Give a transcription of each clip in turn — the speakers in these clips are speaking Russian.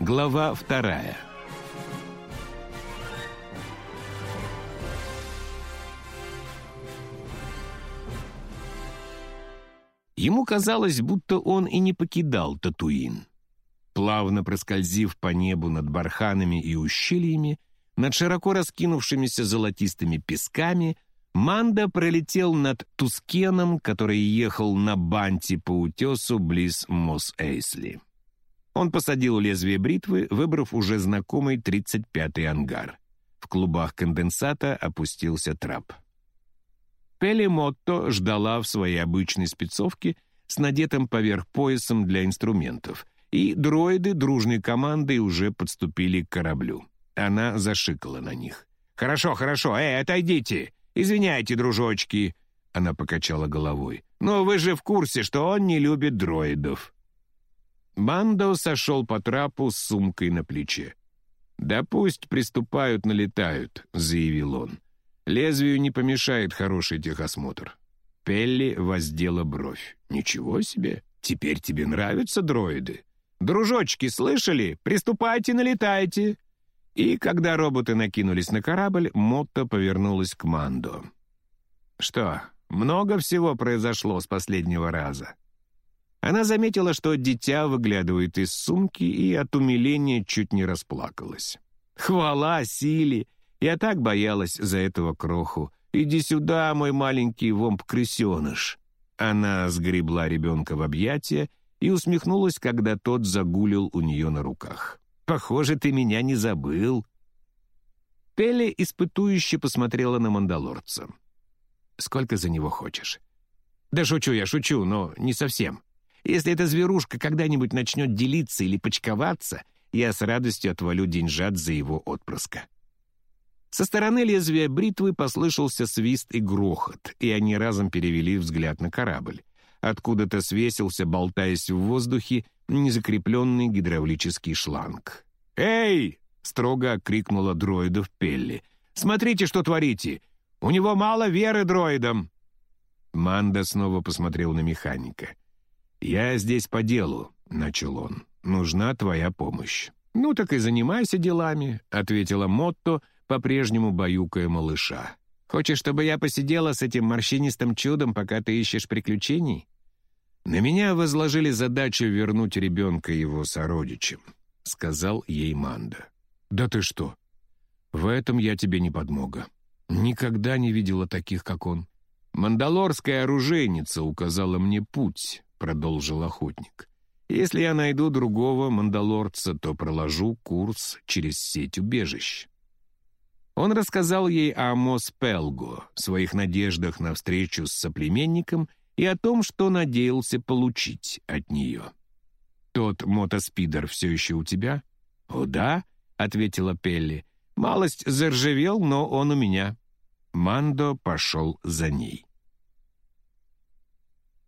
Глава вторая. Ему казалось, будто он и не покидал Татуин. Плавно проскользив по небу над барханами и ущельями, над широко раскинувшимися золотистыми песками, Манда пролетел над Тускеном, который ехал на банте по утесу близ Мос-Эйсли. Он посадил лезвие бритвы, выбрав уже знакомый 35-й ангар. В клубах конденсата опустился трап. Пелли Мотто ждала в своей обычной спецовке с надетым поверх поясом для инструментов, и дроиды дружной командой уже подступили к кораблю. Она зашикала на них. «Хорошо, хорошо, эй, отойдите! Извиняйте, дружочки!» Она покачала головой. «Но вы же в курсе, что он не любит дроидов!» Бандо сошел по трапу с сумкой на плече. «Да пусть приступают, налетают», — заявил он. «Лезвию не помешает хороший техосмотр». Пелли воздела бровь. «Ничего себе! Теперь тебе нравятся дроиды? Дружочки, слышали? Приступайте, налетайте!» И когда роботы накинулись на корабль, Мотто повернулась к Мандо. «Что, много всего произошло с последнего раза?» Она заметила, что дитя выглядывает из сумки, и от умиления чуть не расплакалась. «Хвала силе! Я так боялась за этого кроху. Иди сюда, мой маленький вомп-крысеныш!» Она сгребла ребенка в объятия и усмехнулась, когда тот загулил у нее на руках. Похоже, ты меня не забыл». Пелли испытующе посмотрела на мандалорца. «Сколько за него хочешь?» «Да шучу я, шучу, но не совсем. Если эта зверушка когда-нибудь начнет делиться или почковаться, я с радостью отвалю деньжат за его отпрыска». Со стороны лезвия бритвы послышался свист и грохот, и они разом перевели взгляд на корабль. Откуда-то свесился, болтаясь в воздухе, незакрепленный гидравлический шланг. «Эй!» — строго крикнула дроидов Пелли. «Смотрите, что творите! У него мало веры дроидам!» Манда снова посмотрел на механика. «Я здесь по делу», — начал он. «Нужна твоя помощь». «Ну так и занимайся делами», — ответила Мотто, по-прежнему баюкая малыша. «Хочешь, чтобы я посидела с этим морщинистым чудом, пока ты ищешь приключений?» На меня возложили задачу вернуть ребенка его сородичам, сказал ей Манда. Да ты что? В этом я тебе не подмога. Никогда не видела таких, как он. Мандалорская оружейница указала мне путь, продолжил охотник. Если я найду другого мандалорца, то проложу курс через сеть убежищ. Он рассказал ей о Моспелго, своих надеждах на встречу с соплеменником и о том, что надеялся получить от нее. «Тот мотоспидер все еще у тебя?» «О, да», — ответила Пелли. «Малость заржавел, но он у меня». Мандо пошел за ней.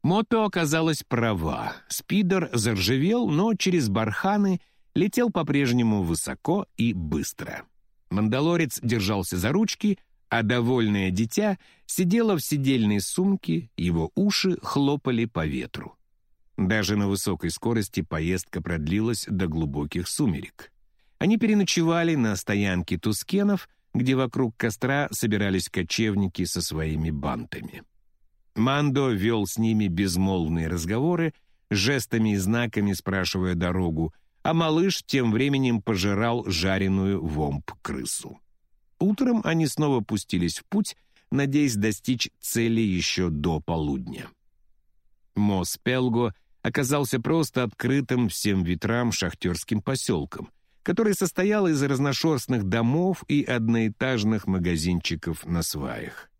Мото оказалась права. Спидер заржавел, но через барханы летел по-прежнему высоко и быстро. Мандалорец держался за ручки, а довольное дитя сидело в сидельной сумке, его уши хлопали по ветру. Даже на высокой скорости поездка продлилась до глубоких сумерек. Они переночевали на стоянке Тускенов, где вокруг костра собирались кочевники со своими бантами. Мандо вел с ними безмолвные разговоры, жестами и знаками спрашивая дорогу, а малыш тем временем пожирал жареную вомп-крысу. Утром они снова пустились в путь, надеясь достичь цели еще до полудня. Мос Пелго оказался просто открытым всем ветрам шахтерским поселком, который состоял из разношерстных домов и одноэтажных магазинчиков на сваях.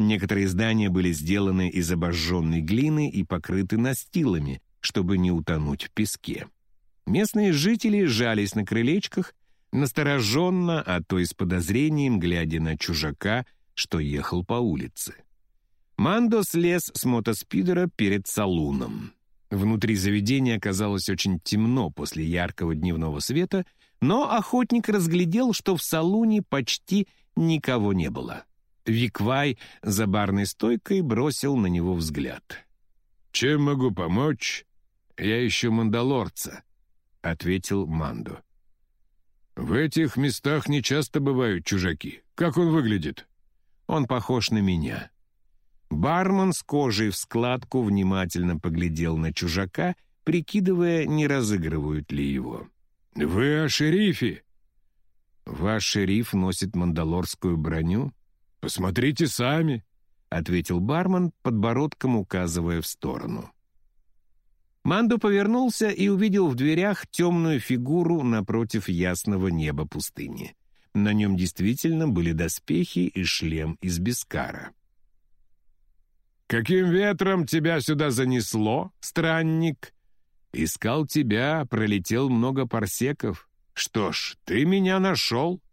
Некоторые здания были сделаны из обожженной глины и покрыты настилами, чтобы не утонуть в песке. Местные жители жались на крылечках настороженно, а то и с подозрением, глядя на чужака, что ехал по улице. Мандо слез с мотоспидера перед салуном. Внутри заведения оказалось очень темно после яркого дневного света, но охотник разглядел, что в салуне почти никого не было. Виквай за барной стойкой бросил на него взгляд. «Чем могу помочь? Я ищу мандалорца». — ответил Мандо. «В этих местах не часто бывают чужаки. Как он выглядит?» «Он похож на меня». Бармен с кожей в складку внимательно поглядел на чужака, прикидывая, не разыгрывают ли его. «Вы о шерифе?» «Ваш шериф носит мандалорскую броню?» «Посмотрите сами», — ответил бармен, подбородком указывая в сторону. Мандо повернулся и увидел в дверях темную фигуру напротив ясного неба пустыни. На нем действительно были доспехи и шлем из бескара. «Каким ветром тебя сюда занесло, странник?» «Искал тебя, пролетел много парсеков. Что ж, ты меня нашел», —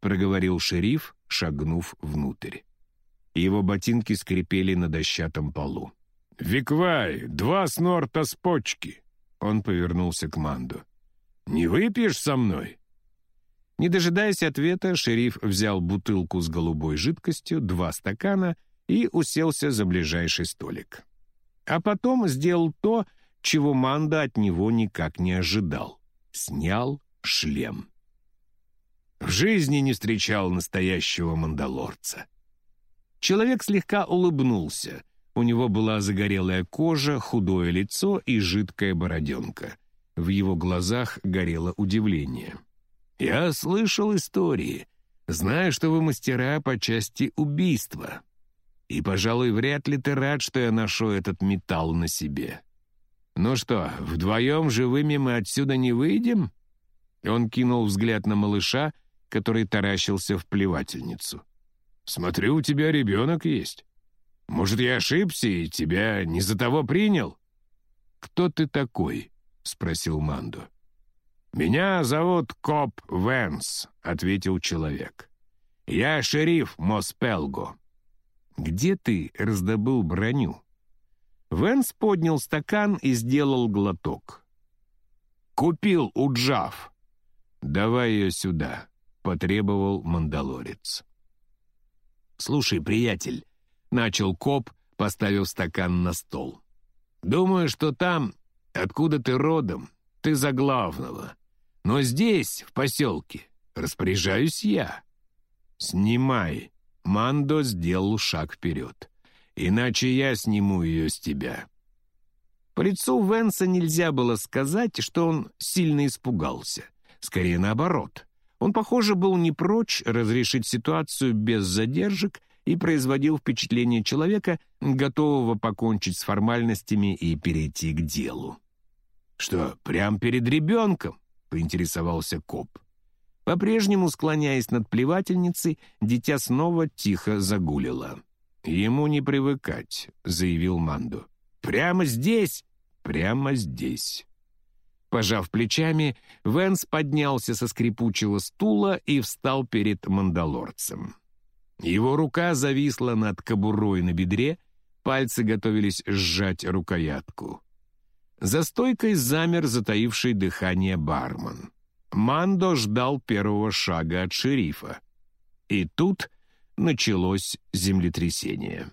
проговорил шериф, шагнув внутрь. Его ботинки скрипели на дощатом полу. «Виквай, два снорта с почки!» Он повернулся к Манду. «Не выпьешь со мной?» Не дожидаясь ответа, шериф взял бутылку с голубой жидкостью, два стакана и уселся за ближайший столик. А потом сделал то, чего Манда от него никак не ожидал. Снял шлем. В жизни не встречал настоящего мандалорца. Человек слегка улыбнулся — у него была загорелая кожа, худое лицо и жидкая бороденка. В его глазах горело удивление. «Я слышал истории. Знаю, что вы мастера по части убийства. И, пожалуй, вряд ли ты рад, что я ношу этот металл на себе. Ну что, вдвоем живыми мы отсюда не выйдем?» Он кинул взгляд на малыша, который таращился в плевательницу. «Смотрю, у тебя ребенок есть». Может, я ошибся и тебя не за того принял?» «Кто ты такой?» — спросил Мандо. «Меня зовут Коп Венс», — ответил человек. «Я шериф Моспелго». «Где ты раздобыл броню?» Венс поднял стакан и сделал глоток. «Купил у Джав». «Давай ее сюда», — потребовал мандалорец. «Слушай, приятель, — начал коп, поставив стакан на стол. «Думаю, что там, откуда ты родом, ты за главного. Но здесь, в поселке, распоряжаюсь я». «Снимай», — Мандо сделал шаг вперед. «Иначе я сниму ее с тебя». По лицу Венса нельзя было сказать, что он сильно испугался. Скорее наоборот. Он, похоже, был не прочь разрешить ситуацию без задержек и производил впечатление человека, готового покончить с формальностями и перейти к делу. «Что, прямо перед ребенком?» — поинтересовался коп. По-прежнему склоняясь над плевательницей, дитя снова тихо загулило. «Ему не привыкать», — заявил Манду. «Прямо здесь? Прямо здесь». Пожав плечами, Венс поднялся со скрипучего стула и встал перед мандалорцем. Его рука зависла над кобурой на бедре, пальцы готовились сжать рукоятку. За стойкой замер затаивший дыхание бармен. Мандо ждал первого шага от шерифа. И тут началось землетрясение.